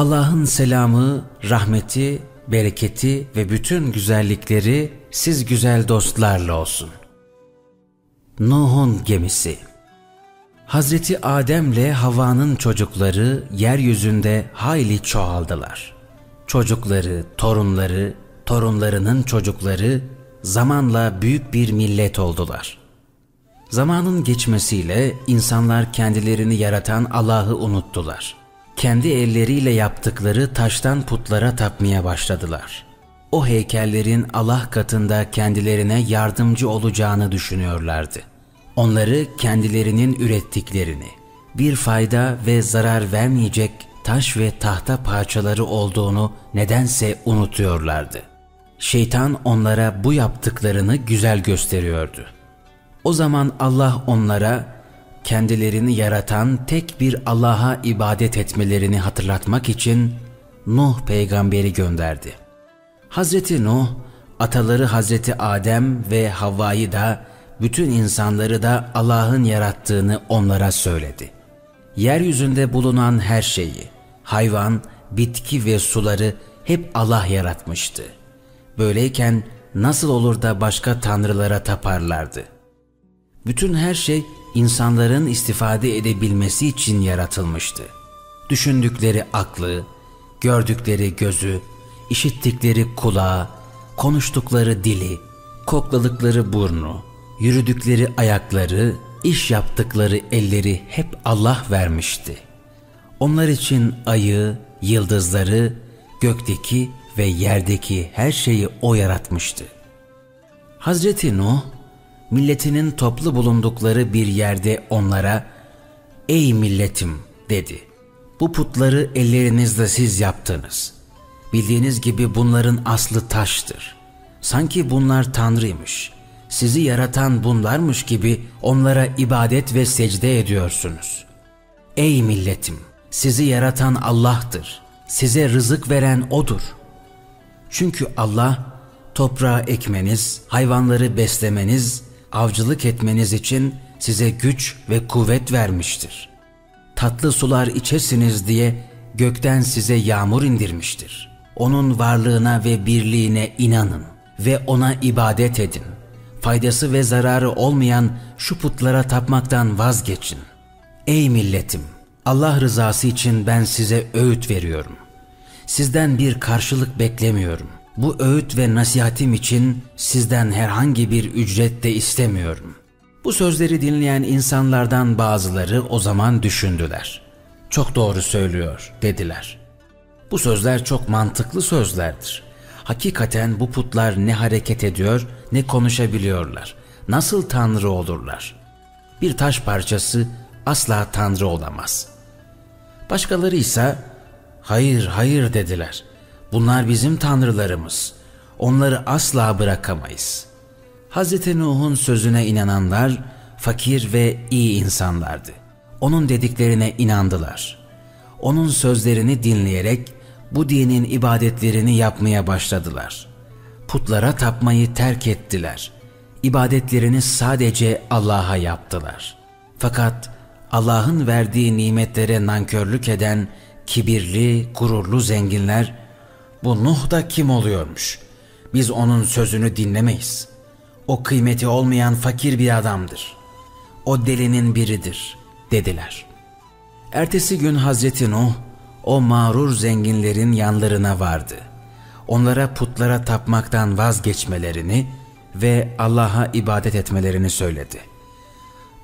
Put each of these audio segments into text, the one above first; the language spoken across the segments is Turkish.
Allah'ın selamı, rahmeti, bereketi ve bütün güzellikleri siz güzel dostlarla olsun. Nuh'un gemisi Hazreti Adem'le Havva'nın çocukları yeryüzünde hayli çoğaldılar. Çocukları, torunları, torunlarının çocukları zamanla büyük bir millet oldular. Zamanın geçmesiyle insanlar kendilerini yaratan Allah'ı unuttular. Kendi elleriyle yaptıkları taştan putlara tapmaya başladılar. O heykellerin Allah katında kendilerine yardımcı olacağını düşünüyorlardı. Onları kendilerinin ürettiklerini, bir fayda ve zarar vermeyecek taş ve tahta parçaları olduğunu nedense unutuyorlardı. Şeytan onlara bu yaptıklarını güzel gösteriyordu. O zaman Allah onlara kendilerini yaratan tek bir Allah'a ibadet etmelerini hatırlatmak için Nuh peygamberi gönderdi. Hazreti Nuh, ataları Hazreti Adem ve Havva'yı da bütün insanları da Allah'ın yarattığını onlara söyledi. Yeryüzünde bulunan her şeyi, hayvan, bitki ve suları hep Allah yaratmıştı. Böyleyken nasıl olur da başka tanrılara taparlardı? Bütün her şey insanların istifade edebilmesi için yaratılmıştı. Düşündükleri aklı, gördükleri gözü, işittikleri kulağı, konuştukları dili, kokladıkları burnu, yürüdükleri ayakları, iş yaptıkları elleri hep Allah vermişti. Onlar için ayı, yıldızları, gökteki ve yerdeki her şeyi O yaratmıştı. Hazreti Nuh, milletinin toplu bulundukları bir yerde onlara ''Ey milletim'' dedi. ''Bu putları ellerinizle siz yaptınız. Bildiğiniz gibi bunların aslı taştır. Sanki bunlar tanrıymış. Sizi yaratan bunlarmış gibi onlara ibadet ve secde ediyorsunuz. Ey milletim! Sizi yaratan Allah'tır. Size rızık veren O'dur. Çünkü Allah toprağı ekmeniz, hayvanları beslemeniz avcılık etmeniz için size güç ve kuvvet vermiştir. Tatlı sular içesiniz diye gökten size yağmur indirmiştir. Onun varlığına ve birliğine inanın ve ona ibadet edin. Faydası ve zararı olmayan şu putlara tapmaktan vazgeçin. Ey milletim! Allah rızası için ben size öğüt veriyorum. Sizden bir karşılık beklemiyorum. Bu öğüt ve nasihatim için sizden herhangi bir ücret de istemiyorum. Bu sözleri dinleyen insanlardan bazıları o zaman düşündüler. Çok doğru söylüyor dediler. Bu sözler çok mantıklı sözlerdir. Hakikaten bu putlar ne hareket ediyor ne konuşabiliyorlar. Nasıl tanrı olurlar? Bir taş parçası asla tanrı olamaz. Başkaları ise hayır hayır dediler. Bunlar bizim tanrılarımız. Onları asla bırakamayız. Hz. Nuh'un sözüne inananlar fakir ve iyi insanlardı. Onun dediklerine inandılar. Onun sözlerini dinleyerek bu dinin ibadetlerini yapmaya başladılar. Putlara tapmayı terk ettiler. İbadetlerini sadece Allah'a yaptılar. Fakat Allah'ın verdiği nimetlere nankörlük eden kibirli, gururlu zenginler bu Nuh da kim oluyormuş? Biz onun sözünü dinlemeyiz. O kıymeti olmayan fakir bir adamdır. O delinin biridir dediler. Ertesi gün Hazreti Nuh o mağrur zenginlerin yanlarına vardı. Onlara putlara tapmaktan vazgeçmelerini ve Allah'a ibadet etmelerini söyledi.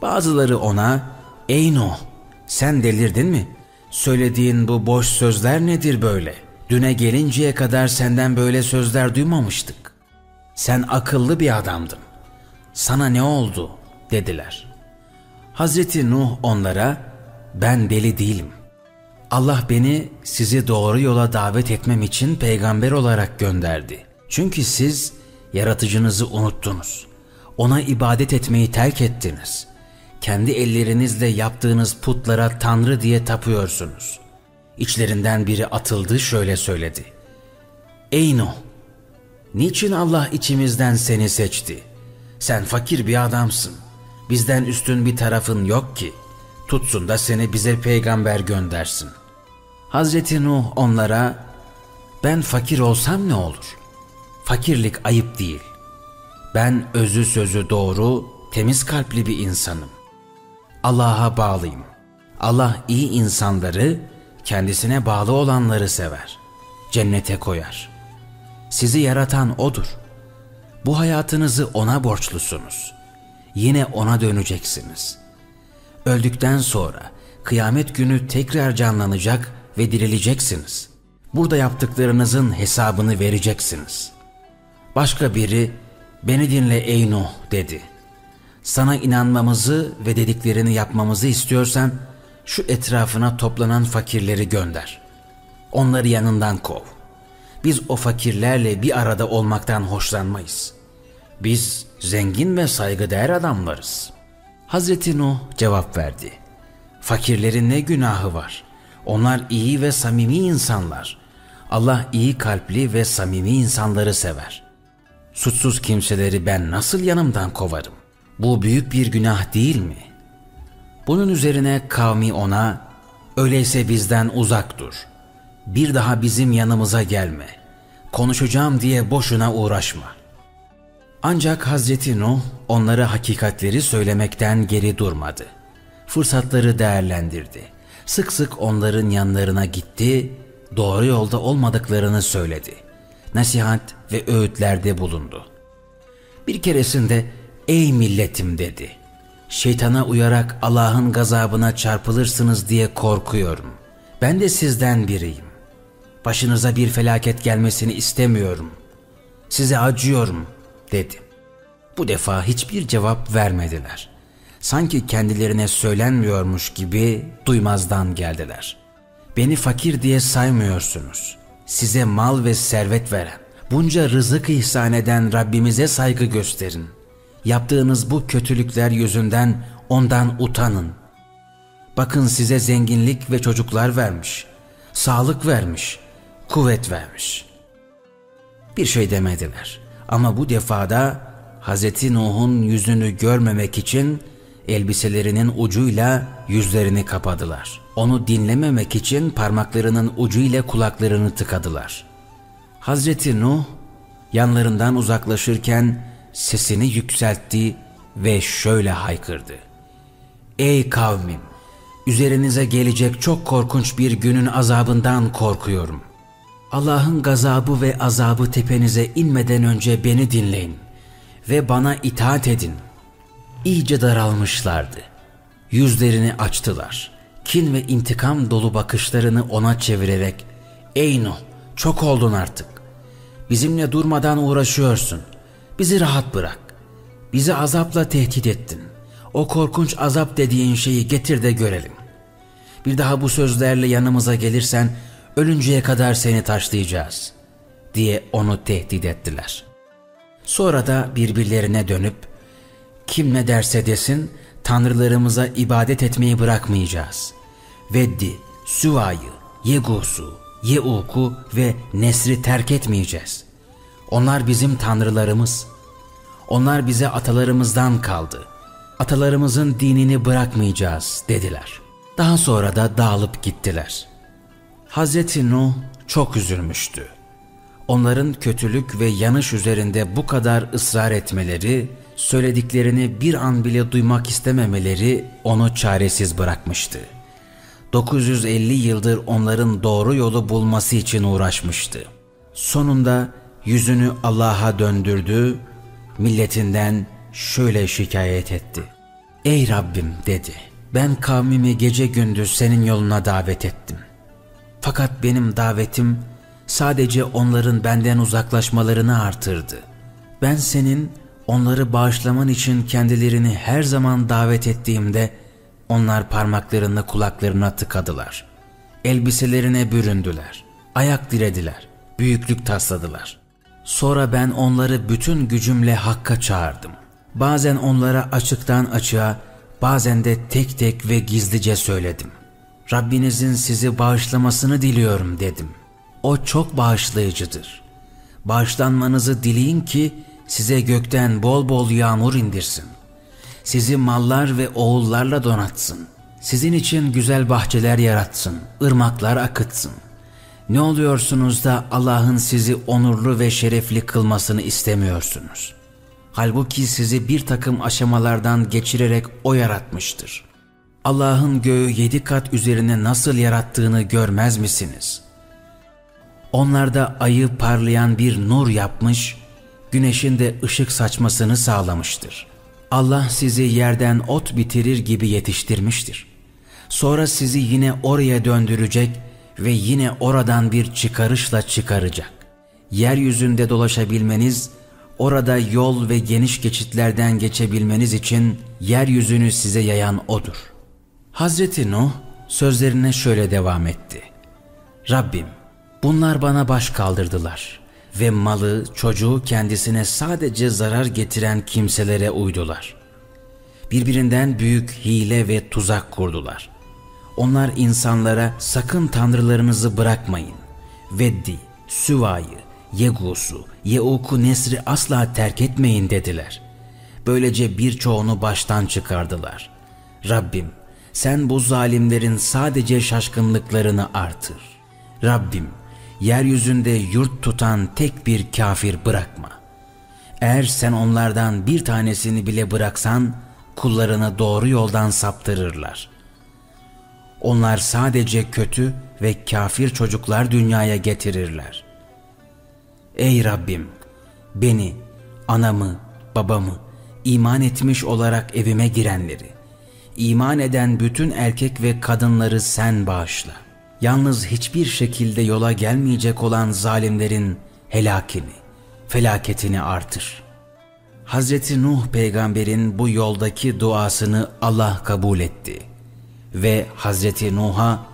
Bazıları ona ''Ey Nuh sen delirdin mi? Söylediğin bu boş sözler nedir böyle?'' Düne gelinceye kadar senden böyle sözler duymamıştık. Sen akıllı bir adamdın. Sana ne oldu? dediler. Hazreti Nuh onlara ben deli değilim. Allah beni sizi doğru yola davet etmem için peygamber olarak gönderdi. Çünkü siz yaratıcınızı unuttunuz. Ona ibadet etmeyi terk ettiniz. Kendi ellerinizle yaptığınız putlara tanrı diye tapıyorsunuz. İçlerinden biri atıldı şöyle söyledi. Ey Nuh! Niçin Allah içimizden seni seçti? Sen fakir bir adamsın. Bizden üstün bir tarafın yok ki. Tutsun da seni bize peygamber göndersin. Hazreti Nuh onlara ben fakir olsam ne olur? Fakirlik ayıp değil. Ben özü sözü doğru, temiz kalpli bir insanım. Allah'a bağlıyım. Allah iyi insanları, kendisine bağlı olanları sever. Cennete koyar. Sizi yaratan O'dur. Bu hayatınızı O'na borçlusunuz. Yine O'na döneceksiniz. Öldükten sonra kıyamet günü tekrar canlanacak ve dirileceksiniz. Burada yaptıklarınızın hesabını vereceksiniz. Başka biri, beni dinle ey Nuh dedi. Sana inanmamızı ve dediklerini yapmamızı istiyorsan, şu etrafına toplanan fakirleri gönder. Onları yanından kov. Biz o fakirlerle bir arada olmaktan hoşlanmayız. Biz zengin ve saygıdeğer adamlarız. Hazreti Nuh cevap verdi. Fakirlerin ne günahı var? Onlar iyi ve samimi insanlar. Allah iyi kalpli ve samimi insanları sever. Suçsuz kimseleri ben nasıl yanımdan kovarım? Bu büyük bir günah değil mi? Bunun üzerine kavmi ona, öyleyse bizden uzak dur. Bir daha bizim yanımıza gelme. Konuşacağım diye boşuna uğraşma. Ancak Hazreti Nuh onlara hakikatleri söylemekten geri durmadı. Fırsatları değerlendirdi. Sık sık onların yanlarına gitti, doğru yolda olmadıklarını söyledi. Nasihat ve öğütlerde bulundu. Bir keresinde ''Ey milletim'' dedi. ''Şeytana uyarak Allah'ın gazabına çarpılırsınız diye korkuyorum. Ben de sizden biriyim. Başınıza bir felaket gelmesini istemiyorum. Size acıyorum.'' dedi. Bu defa hiçbir cevap vermediler. Sanki kendilerine söylenmiyormuş gibi duymazdan geldiler. Beni fakir diye saymıyorsunuz. Size mal ve servet veren, bunca rızık ihsan eden Rabbimize saygı gösterin. Yaptığınız bu kötülükler yüzünden ondan utanın. Bakın size zenginlik ve çocuklar vermiş, sağlık vermiş, kuvvet vermiş. Bir şey demediler. Ama bu defada Hz. Nuh'un yüzünü görmemek için elbiselerinin ucuyla yüzlerini kapadılar. Onu dinlememek için parmaklarının ucu ile kulaklarını tıkadılar. Hazreti Nuh yanlarından uzaklaşırken sesini yükseltti ve şöyle haykırdı. Ey kavmim! Üzerinize gelecek çok korkunç bir günün azabından korkuyorum. Allah'ın gazabı ve azabı tepenize inmeden önce beni dinleyin ve bana itaat edin. İyice daralmışlardı. Yüzlerini açtılar. Kin ve intikam dolu bakışlarını ona çevirerek ''Ey Nuh, çok oldun artık. Bizimle durmadan uğraşıyorsun. Bizi rahat bırak. Bizi azapla tehdit ettin. O korkunç azap dediğin şeyi getir de görelim. Bir daha bu sözlerle yanımıza gelirsen ölünceye kadar seni taşlayacağız diye onu tehdit ettiler. Sonra da birbirlerine dönüp kim ne derse desin tanrılarımıza ibadet etmeyi bırakmayacağız. Veddi, Süva'yı, Yegus'u, Yeuk'u ve Nesri terk etmeyeceğiz. Onlar bizim tanrılarımız. Onlar bize atalarımızdan kaldı. Atalarımızın dinini bırakmayacağız dediler. Daha sonra da dağılıp gittiler.'' Hazreti Nuh çok üzülmüştü. Onların kötülük ve yanış üzerinde bu kadar ısrar etmeleri, söylediklerini bir an bile duymak istememeleri onu çaresiz bırakmıştı. 950 yıldır onların doğru yolu bulması için uğraşmıştı. Sonunda yüzünü Allah'a döndürdü, milletinden şöyle şikayet etti. Ey Rabbim dedi, ben kavmimi gece gündüz senin yoluna davet ettim. Fakat benim davetim sadece onların benden uzaklaşmalarını artırdı. Ben senin onları bağışlaman için kendilerini her zaman davet ettiğimde onlar parmaklarını kulaklarına tıkadılar. Elbiselerine büründüler. Ayak dirediler. Büyüklük tasladılar. Sonra ben onları bütün gücümle hakka çağırdım. Bazen onlara açıktan açığa, bazen de tek tek ve gizlice söyledim. Rabbinizin sizi bağışlamasını diliyorum dedim. O çok bağışlayıcıdır. Bağışlanmanızı dileyin ki size gökten bol bol yağmur indirsin. Sizi mallar ve oğullarla donatsın. Sizin için güzel bahçeler yaratsın, ırmaklar akıtsın. Ne oluyorsunuz da Allah'ın sizi onurlu ve şerefli kılmasını istemiyorsunuz? Halbuki sizi bir takım aşamalardan geçirerek O yaratmıştır. Allah'ın göğü yedi kat üzerine nasıl yarattığını görmez misiniz? Onlarda ayı parlayan bir nur yapmış, güneşin de ışık saçmasını sağlamıştır. Allah sizi yerden ot bitirir gibi yetiştirmiştir. Sonra sizi yine oraya döndürecek ve yine oradan bir çıkarışla çıkaracak. Yeryüzünde dolaşabilmeniz, orada yol ve geniş geçitlerden geçebilmeniz için yeryüzünü size yayan O'dur. Hazreti Nuh sözlerine şöyle devam etti. Rabbim, bunlar bana baş kaldırdılar ve malı, çocuğu kendisine sadece zarar getiren kimselere uydular. Birbirinden büyük hile ve tuzak kurdular. Onlar insanlara sakın tanrılarınızı bırakmayın. Veddi, Süva'yı, Yegus'u, Yeuk'u Nesri asla terk etmeyin dediler. Böylece birçoğunu baştan çıkardılar. Rabbim sen bu zalimlerin sadece şaşkınlıklarını artır. Rabbim yeryüzünde yurt tutan tek bir kafir bırakma. Eğer sen onlardan bir tanesini bile bıraksan kullarını doğru yoldan saptırırlar. Onlar sadece kötü ve kafir çocuklar dünyaya getirirler. Ey Rabbim! Beni, anamı, babamı, iman etmiş olarak evime girenleri, iman eden bütün erkek ve kadınları sen bağışla. Yalnız hiçbir şekilde yola gelmeyecek olan zalimlerin helakini, felaketini artır. Hazreti Nuh peygamberin bu yoldaki duasını Allah kabul etti ve Hazreti Nuh'a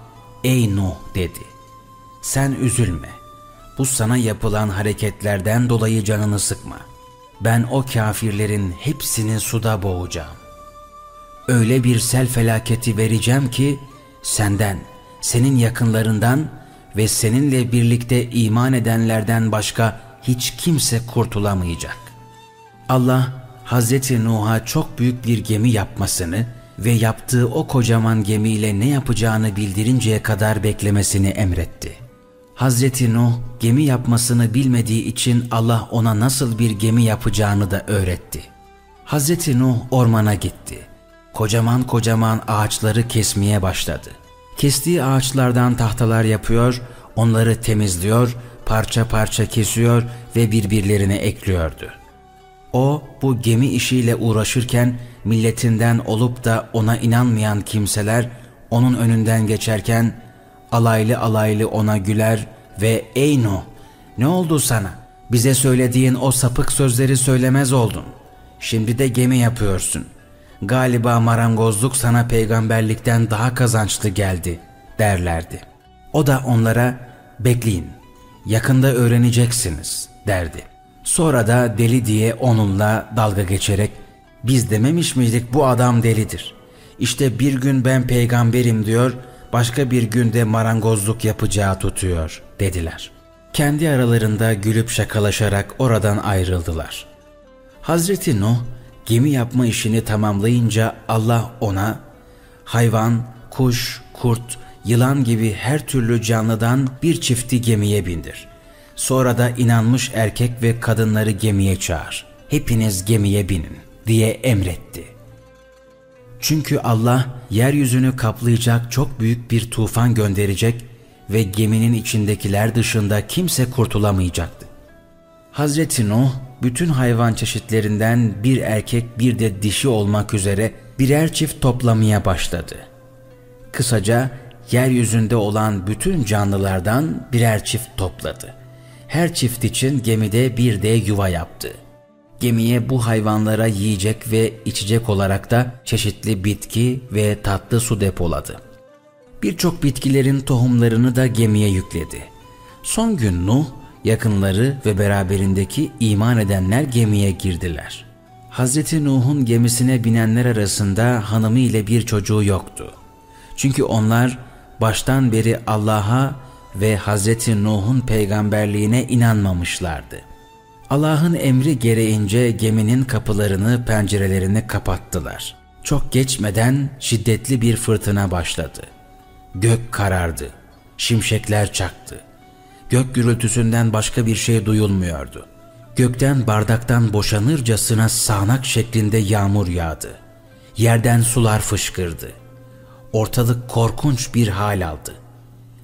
ey Nuh dedi. Sen üzülme. Bu sana yapılan hareketlerden dolayı canını sıkma. Ben o kafirlerin hepsini suda boğacağım. Öyle bir sel felaketi vereceğim ki senden, senin yakınlarından ve seninle birlikte iman edenlerden başka hiç kimse kurtulamayacak. Allah Hazreti Nuh'a çok büyük bir gemi yapmasını ve yaptığı o kocaman gemiyle ne yapacağını bildirinceye kadar beklemesini emretti. Hazreti Nuh gemi yapmasını bilmediği için Allah ona nasıl bir gemi yapacağını da öğretti. Hazreti Nuh ormana gitti. Kocaman kocaman ağaçları kesmeye başladı. Kestiği ağaçlardan tahtalar yapıyor, onları temizliyor, parça parça kesiyor ve birbirlerine ekliyordu. O bu gemi işiyle uğraşırken milletinden olup da ona inanmayan kimseler onun önünden geçerken alaylı alaylı ona güler ve ''Ey Nuh, ne oldu sana? Bize söylediğin o sapık sözleri söylemez oldun. Şimdi de gemi yapıyorsun. Galiba marangozluk sana peygamberlikten daha kazançlı geldi.'' derlerdi. O da onlara ''Bekleyin, yakında öğreneceksiniz.'' derdi. Sonra da deli diye onunla dalga geçerek ''Biz dememiş miydik bu adam delidir. İşte bir gün ben peygamberim diyor, başka bir günde marangozluk yapacağı tutuyor.'' dediler. Kendi aralarında gülüp şakalaşarak oradan ayrıldılar. Hazreti Nuh gemi yapma işini tamamlayınca Allah ona hayvan, kuş, kurt, yılan gibi her türlü canlıdan bir çifti gemiye bindir. Sonra da inanmış erkek ve kadınları gemiye çağır. Hepiniz gemiye binin diye emretti. Çünkü Allah yeryüzünü kaplayacak çok büyük bir tufan gönderecek ve geminin içindekiler dışında kimse kurtulamayacaktı. Hazreti Nuh bütün hayvan çeşitlerinden bir erkek bir de dişi olmak üzere birer çift toplamaya başladı. Kısaca yeryüzünde olan bütün canlılardan birer çift topladı. Her çift için gemide bir de yuva yaptı. Gemiye bu hayvanlara yiyecek ve içecek olarak da çeşitli bitki ve tatlı su depoladı. Birçok bitkilerin tohumlarını da gemiye yükledi. Son gün Nuh, yakınları ve beraberindeki iman edenler gemiye girdiler. Hazreti Nuh'un gemisine binenler arasında hanımı ile bir çocuğu yoktu. Çünkü onlar baştan beri Allah'a ve Hazreti Nuh'un peygamberliğine inanmamışlardı. Allah'ın emri gereğince geminin kapılarını, pencerelerini kapattılar. Çok geçmeden şiddetli bir fırtına başladı. Gök karardı. Şimşekler çaktı. Gök gürültüsünden başka bir şey duyulmuyordu. Gökten bardaktan boşanırcasına sağanak şeklinde yağmur yağdı. Yerden sular fışkırdı. Ortalık korkunç bir hal aldı.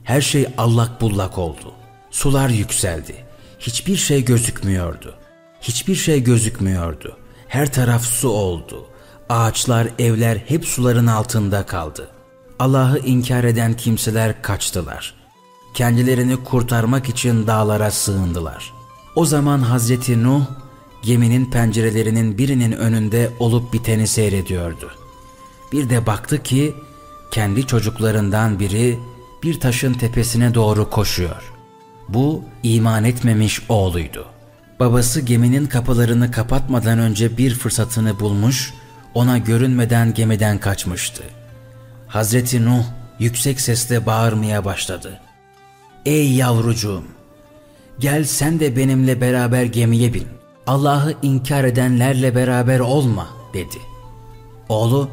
Her şey allak bullak oldu. Sular yükseldi. Hiçbir şey gözükmüyordu. Hiçbir şey gözükmüyordu. Her taraf su oldu. Ağaçlar, evler hep suların altında kaldı. Allah'ı inkar eden kimseler kaçtılar. Kendilerini kurtarmak için dağlara sığındılar. O zaman Hazreti Nuh geminin pencerelerinin birinin önünde olup biteni seyrediyordu. Bir de baktı ki kendi çocuklarından biri bir taşın tepesine doğru koşuyor. Bu iman etmemiş oğluydu. Babası geminin kapılarını kapatmadan önce bir fırsatını bulmuş, ona görünmeden gemiden kaçmıştı. Hazreti Nuh yüksek sesle bağırmaya başladı. Ey yavrucuğum! Gel sen de benimle beraber gemiye bin. Allah'ı inkar edenlerle beraber olma dedi. Oğlu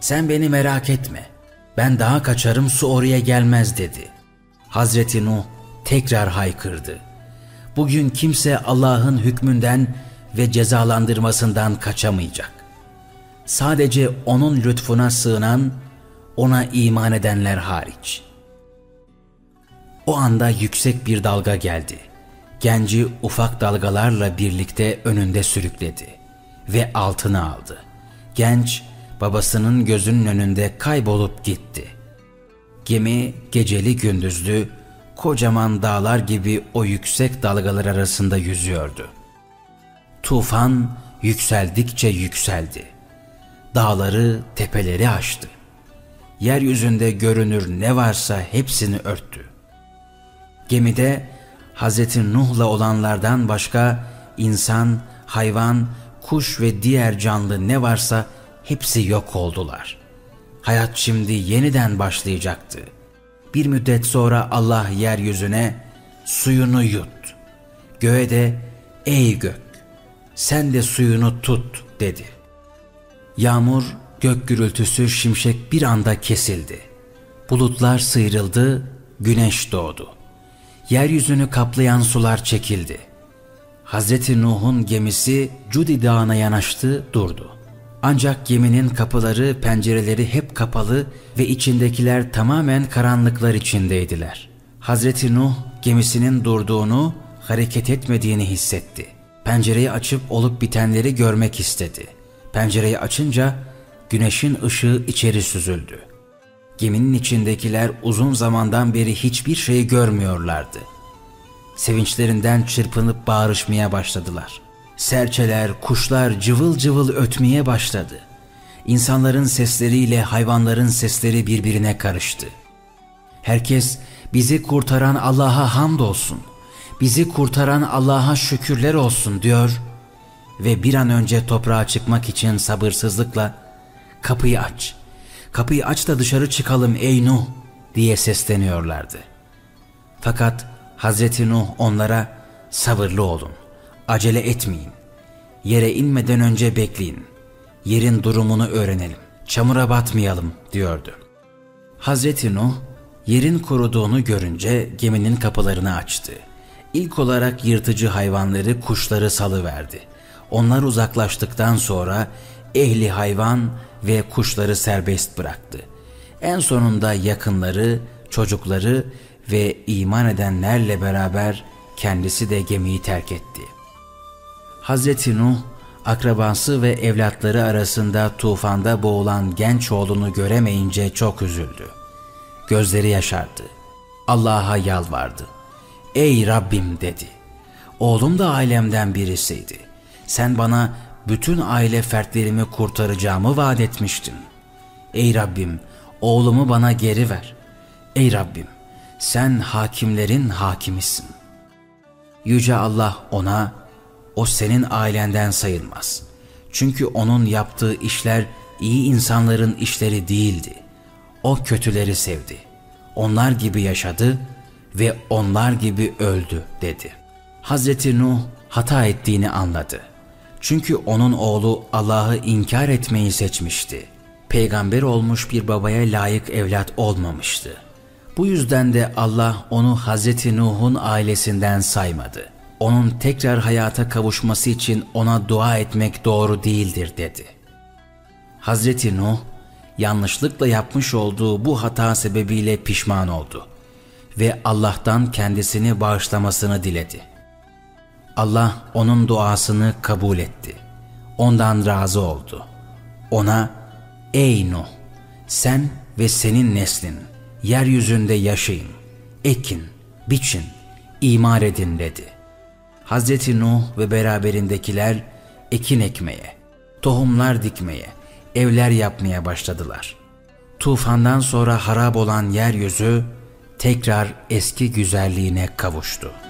sen beni merak etme. Ben daha kaçarım su oraya gelmez dedi. Hazreti Nuh tekrar haykırdı. Bugün kimse Allah'ın hükmünden ve cezalandırmasından kaçamayacak. Sadece onun lütfuna sığınan, ona iman edenler hariç. O anda yüksek bir dalga geldi. Genci ufak dalgalarla birlikte önünde sürükledi ve altına aldı. Genç babasının gözünün önünde kaybolup gitti. Gemi geceli gündüzlü kocaman dağlar gibi o yüksek dalgalar arasında yüzüyordu. Tufan yükseldikçe yükseldi. Dağları, tepeleri aştı. Yeryüzünde görünür ne varsa hepsini örttü. Gemide Hz. Nuh'la olanlardan başka insan, hayvan, kuş ve diğer canlı ne varsa hepsi yok oldular. Hayat şimdi yeniden başlayacaktı. Bir müddet sonra Allah yeryüzüne suyunu yut. Göğe de ey gök sen de suyunu tut dedi. Yağmur, gök gürültüsü, şimşek bir anda kesildi. Bulutlar sıyrıldı, güneş doğdu. Yeryüzünü kaplayan sular çekildi. Hazreti Nuh'un gemisi Cudi Dağı'na yanaştı, durdu. Ancak geminin kapıları, pencereleri hep kapalı ve içindekiler tamamen karanlıklar içindeydiler. Hazreti Nuh gemisinin durduğunu, hareket etmediğini hissetti. Pencereyi açıp olup bitenleri görmek istedi. Pencereyi açınca güneşin ışığı içeri süzüldü. Geminin içindekiler uzun zamandan beri hiçbir şey görmüyorlardı. Sevinçlerinden çırpınıp bağırışmaya başladılar.'' Serçeler, kuşlar cıvıl cıvıl ötmeye başladı. İnsanların sesleriyle hayvanların sesleri birbirine karıştı. Herkes bizi kurtaran Allah'a hamdolsun, bizi kurtaran Allah'a şükürler olsun diyor ve bir an önce toprağa çıkmak için sabırsızlıkla kapıyı aç, kapıyı aç da dışarı çıkalım ey Nuh diye sesleniyorlardı. Fakat Hazreti Nuh onlara sabırlı olun, Acele etmeyin. Yere inmeden önce bekleyin. Yerin durumunu öğrenelim. Çamura batmayalım diyordu. Hazreti Nuh yerin kuruduğunu görünce geminin kapılarını açtı. İlk olarak yırtıcı hayvanları, kuşları salıverdi. Onlar uzaklaştıktan sonra ehli hayvan ve kuşları serbest bıraktı. En sonunda yakınları, çocukları ve iman edenlerle beraber kendisi de gemiyi terk etti. Hazreti Nuh, akrabası ve evlatları arasında tufanda boğulan genç oğlunu göremeyince çok üzüldü. Gözleri yaşardı. Allah'a yalvardı. Ey Rabbim dedi. Oğlum da ailemden birisiydi. Sen bana bütün aile fertlerimi kurtaracağımı vaat etmiştin. Ey Rabbim oğlumu bana geri ver. Ey Rabbim sen hakimlerin hakimisin. Yüce Allah ona o senin ailenden sayılmaz. Çünkü onun yaptığı işler iyi insanların işleri değildi. O kötüleri sevdi. Onlar gibi yaşadı ve onlar gibi öldü dedi. Hazreti Nuh hata ettiğini anladı. Çünkü onun oğlu Allah'ı inkar etmeyi seçmişti. peygamber olmuş bir babaya layık evlat olmamıştı. Bu yüzden de Allah onu Hazreti Nuh'un ailesinden saymadı. Onun tekrar hayata kavuşması için ona dua etmek doğru değildir dedi. Hazreti Nuh yanlışlıkla yapmış olduğu bu hata sebebiyle pişman oldu ve Allah'tan kendisini bağışlamasını diledi. Allah onun duasını kabul etti. Ondan razı oldu. Ona, ''Ey Nuh, sen ve senin neslin yeryüzünde yaşayın, ekin, biçin, imar edin.'' dedi. Hazreti Nuh ve beraberindekiler ekin ekmeye, tohumlar dikmeye, evler yapmaya başladılar. Tufandan sonra harap olan yeryüzü tekrar eski güzelliğine kavuştu.''